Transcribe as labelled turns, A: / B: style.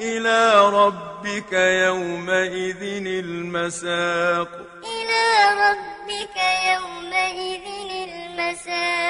A: إلى ربك يومئذ المساق. إلى ربك يومئذ المساق.